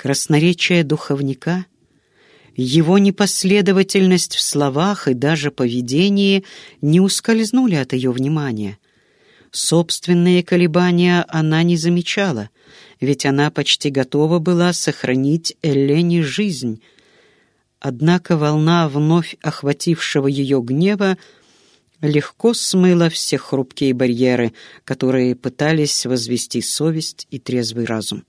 Красноречие духовника, его непоследовательность в словах и даже поведении не ускользнули от ее внимания. Собственные колебания она не замечала, ведь она почти готова была сохранить Элене жизнь. Однако волна вновь охватившего ее гнева легко смыла все хрупкие барьеры, которые пытались возвести совесть и трезвый разум.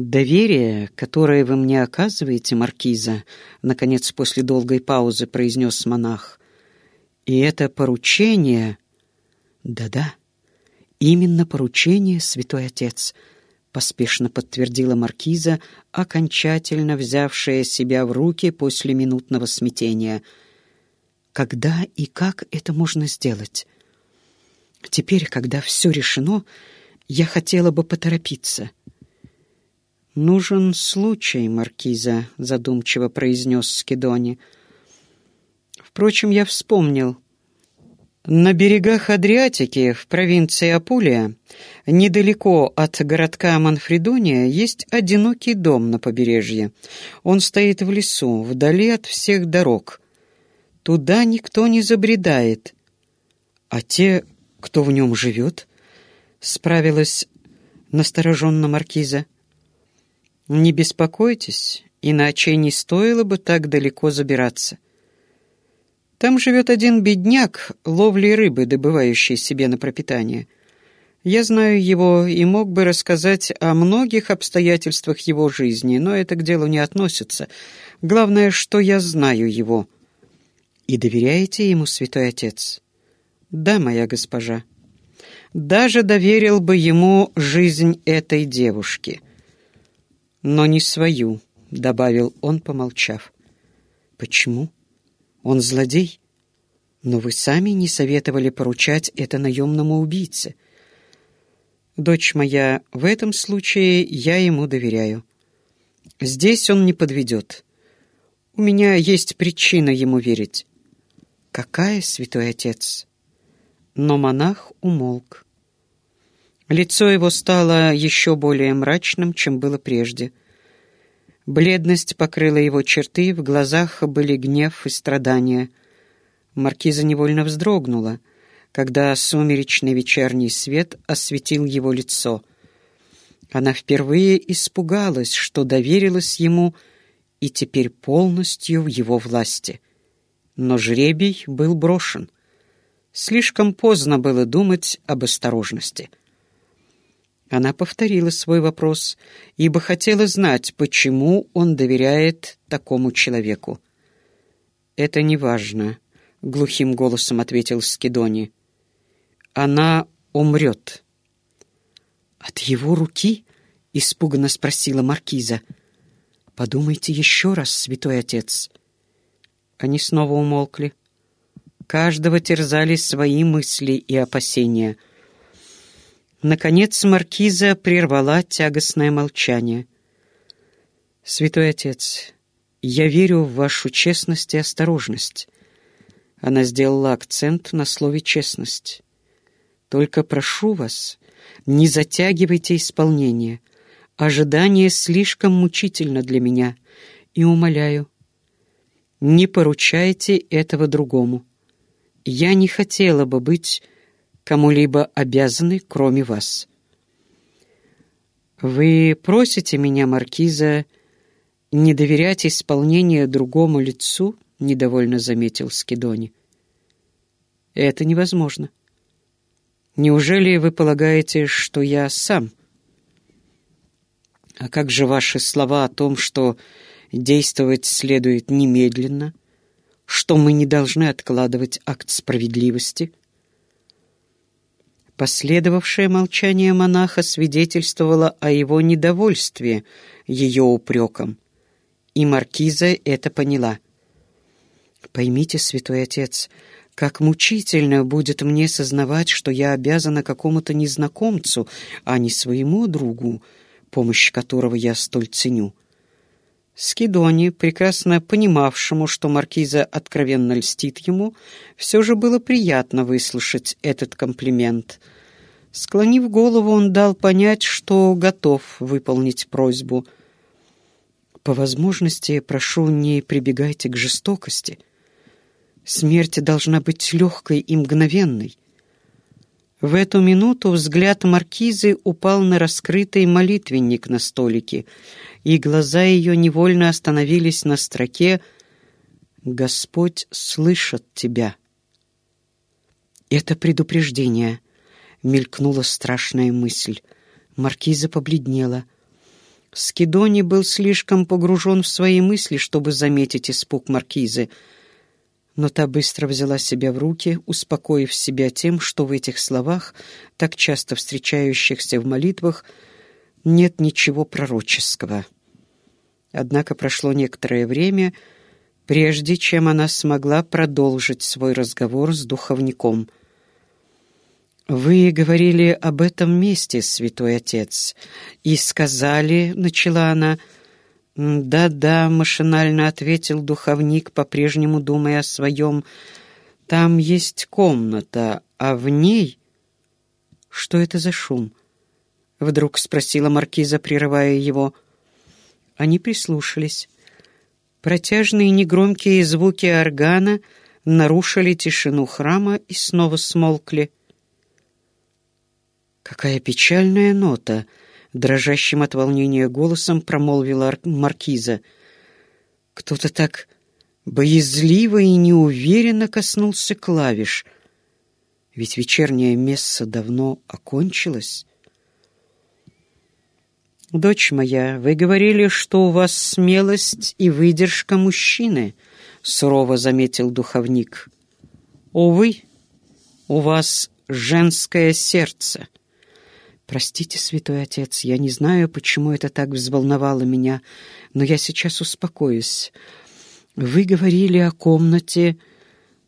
«Доверие, которое вы мне оказываете, Маркиза», — наконец после долгой паузы произнес монах, — «и это поручение...» «Да-да, именно поручение, святой отец», — поспешно подтвердила Маркиза, окончательно взявшая себя в руки после минутного смятения. «Когда и как это можно сделать? Теперь, когда все решено, я хотела бы поторопиться». «Нужен случай, Маркиза», — задумчиво произнес Скидони. «Впрочем, я вспомнил. На берегах Адриатики, в провинции Апулия, недалеко от городка Манфредония, есть одинокий дом на побережье. Он стоит в лесу, вдали от всех дорог. Туда никто не забредает. А те, кто в нем живет, — справилась настороженно Маркиза. — не беспокойтесь, иначе не стоило бы так далеко забираться. Там живет один бедняк, ловли рыбы, добывающий себе на пропитание. Я знаю его и мог бы рассказать о многих обстоятельствах его жизни, но это к делу не относится. Главное, что я знаю его. И доверяете ему, святой отец? Да, моя госпожа. Даже доверил бы ему жизнь этой девушки — но не свою», — добавил он, помолчав. «Почему? Он злодей? Но вы сами не советовали поручать это наемному убийце. Дочь моя, в этом случае я ему доверяю. Здесь он не подведет. У меня есть причина ему верить». «Какая, святой отец?» Но монах умолк. Лицо его стало еще более мрачным, чем было прежде. Бледность покрыла его черты, в глазах были гнев и страдания. Маркиза невольно вздрогнула, когда сумеречный вечерний свет осветил его лицо. Она впервые испугалась, что доверилась ему и теперь полностью в его власти. Но жребий был брошен. Слишком поздно было думать об осторожности. Она повторила свой вопрос, ибо хотела знать, почему он доверяет такому человеку. «Это не важно», — глухим голосом ответил Скидони. «Она умрет». «От его руки?» — испуганно спросила Маркиза. «Подумайте еще раз, святой отец». Они снова умолкли. Каждого терзали свои мысли и опасения — Наконец маркиза прервала тягостное молчание. «Святой отец, я верю в вашу честность и осторожность». Она сделала акцент на слове «честность». «Только прошу вас, не затягивайте исполнение. Ожидание слишком мучительно для меня. И умоляю, не поручайте этого другому. Я не хотела бы быть кому-либо обязаны, кроме вас. Вы просите меня, Маркиза, не доверять исполнению другому лицу, недовольно заметил Скидони. Это невозможно. Неужели вы полагаете, что я сам? А как же ваши слова о том, что действовать следует немедленно, что мы не должны откладывать акт справедливости — Последовавшее молчание монаха свидетельствовало о его недовольстве ее упреком, и маркиза это поняла. «Поймите, святой отец, как мучительно будет мне сознавать, что я обязана какому-то незнакомцу, а не своему другу, помощь которого я столь ценю». Скидони, прекрасно понимавшему, что маркиза откровенно льстит ему, все же было приятно выслушать этот комплимент. Склонив голову, он дал понять, что готов выполнить просьбу. «По возможности, прошу, не прибегайте к жестокости. Смерть должна быть легкой и мгновенной». В эту минуту взгляд маркизы упал на раскрытый молитвенник на столике, и глаза ее невольно остановились на строке «Господь слышит тебя». Это предупреждение. Мелькнула страшная мысль. Маркиза побледнела. Скидони был слишком погружен в свои мысли, чтобы заметить испуг маркизы — но та быстро взяла себя в руки, успокоив себя тем, что в этих словах, так часто встречающихся в молитвах, нет ничего пророческого. Однако прошло некоторое время, прежде чем она смогла продолжить свой разговор с духовником. «Вы говорили об этом месте, святой отец, и сказали, — начала она, — «Да-да», — машинально ответил духовник, по-прежнему думая о своем. «Там есть комната, а в ней...» «Что это за шум?» — вдруг спросила маркиза, прерывая его. Они прислушались. Протяжные негромкие звуки органа нарушили тишину храма и снова смолкли. «Какая печальная нота!» Дрожащим от волнения голосом промолвила маркиза. Кто-то так боязливо и неуверенно коснулся клавиш. Ведь вечерняя месса давно окончилась. «Дочь моя, вы говорили, что у вас смелость и выдержка мужчины», — сурово заметил духовник. «Увы, у вас женское сердце». «Простите, святой отец, я не знаю, почему это так взволновало меня, но я сейчас успокоюсь. Вы говорили о комнате...»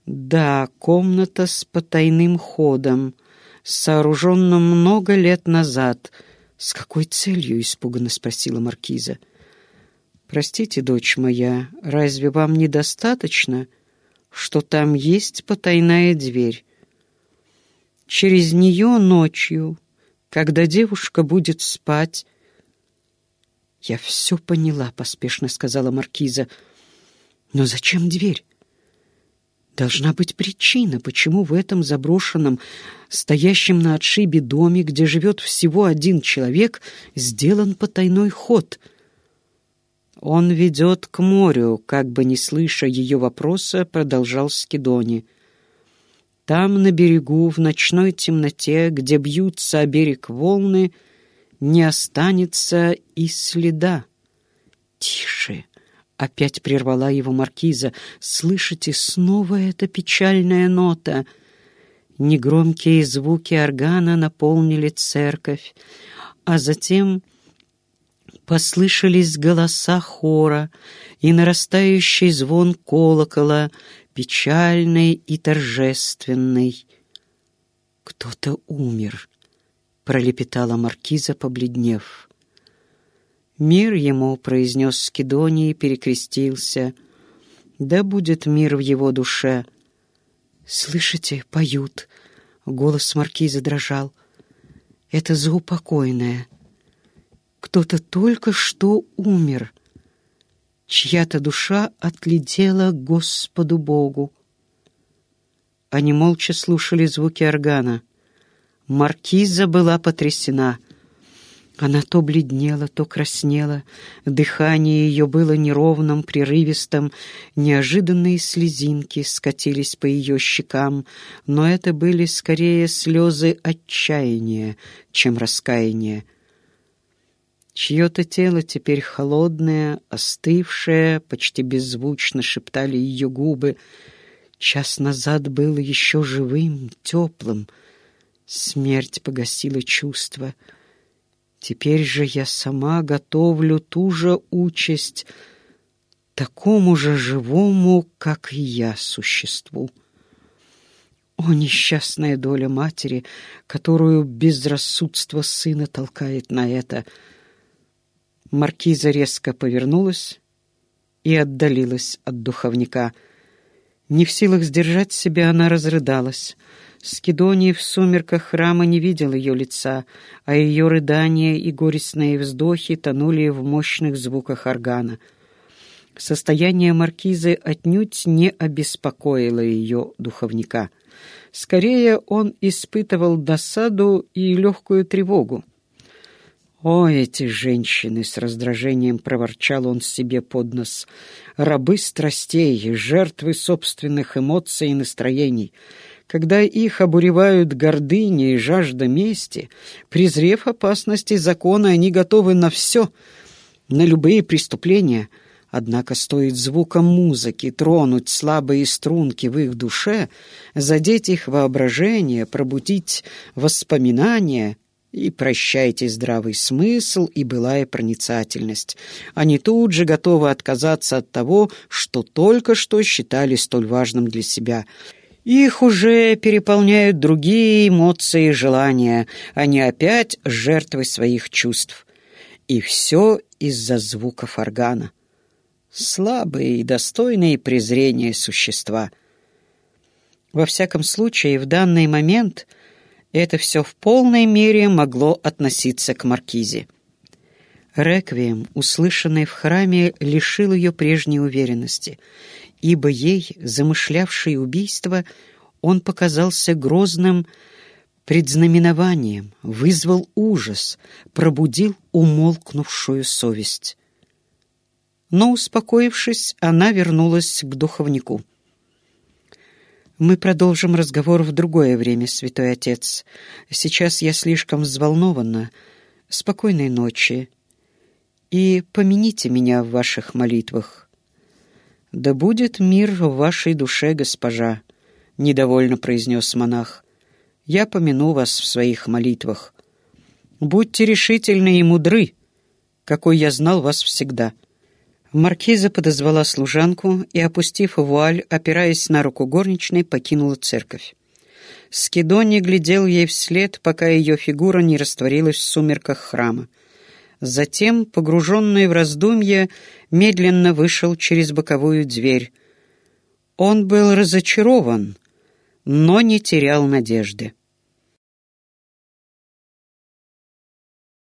«Да, комната с потайным ходом, сооруженным много лет назад. С какой целью?» — испуганно спросила маркиза. «Простите, дочь моя, разве вам недостаточно, что там есть потайная дверь? Через нее ночью когда девушка будет спать... «Я все поняла», — поспешно сказала Маркиза. «Но зачем дверь? Должна быть причина, почему в этом заброшенном, стоящем на отшибе доме, где живет всего один человек, сделан потайной ход». «Он ведет к морю», — как бы не слыша ее вопроса, продолжал Скидони. Там, на берегу, в ночной темноте, где бьются о берег волны, не останется и следа. «Тише!» — опять прервала его маркиза. «Слышите, снова эта печальная нота!» Негромкие звуки органа наполнили церковь, а затем послышались голоса хора и нарастающий звон колокола, печальный и торжественный. «Кто-то умер», — пролепетала маркиза, побледнев. «Мир ему», — произнес Скидоний и перекрестился. «Да будет мир в его душе». «Слышите, поют», — голос маркиза дрожал. «Это заупокойное. Кто-то только что умер» чья-то душа отлетела Господу Богу. Они молча слушали звуки органа. Маркиза была потрясена. Она то бледнела, то краснела. Дыхание ее было неровным, прерывистым. Неожиданные слезинки скатились по ее щекам, но это были скорее слезы отчаяния, чем раскаяния. Чье-то тело теперь холодное, остывшее, почти беззвучно шептали ее губы. Час назад было еще живым, теплым. Смерть погасила чувства. Теперь же я сама готовлю ту же участь такому же живому, как и я, существу. О, несчастная доля матери, которую безрассудство сына толкает на это — Маркиза резко повернулась и отдалилась от духовника. Не в силах сдержать себя, она разрыдалась. Скидоний в сумерках храма не видел ее лица, а ее рыдания и горестные вздохи тонули в мощных звуках органа. Состояние маркизы отнюдь не обеспокоило ее духовника. Скорее, он испытывал досаду и легкую тревогу. «О, эти женщины!» — с раздражением проворчал он себе под нос. «Рабы страстей, жертвы собственных эмоций и настроений. Когда их обуревают гордыня и жажда мести, презрев опасности закона, они готовы на все, на любые преступления. Однако стоит звуком музыки тронуть слабые струнки в их душе, задеть их воображение, пробудить воспоминания — и прощайте здравый смысл и былая проницательность. Они тут же готовы отказаться от того, что только что считали столь важным для себя — их уже переполняют другие эмоции и желания. Они опять жертвы своих чувств. И все из-за звуков органа. Слабые и достойные презрения существа. Во всяком случае, в данный момент это все в полной мере могло относиться к Маркизе. Реквием, услышанный в храме, лишил ее прежней уверенности — ибо ей, замышлявшей убийство, он показался грозным предзнаменованием, вызвал ужас, пробудил умолкнувшую совесть. Но, успокоившись, она вернулась к духовнику. «Мы продолжим разговор в другое время, святой отец. Сейчас я слишком взволнована. Спокойной ночи. И помяните меня в ваших молитвах». «Да будет мир в вашей душе, госпожа», — недовольно произнес монах. «Я помяну вас в своих молитвах. Будьте решительны и мудры, какой я знал вас всегда». Маркиза подозвала служанку и, опустив вуаль, опираясь на руку горничной, покинула церковь. Скидони глядел ей вслед, пока ее фигура не растворилась в сумерках храма. Затем, погруженный в раздумье, медленно вышел через боковую дверь. Он был разочарован, но не терял надежды.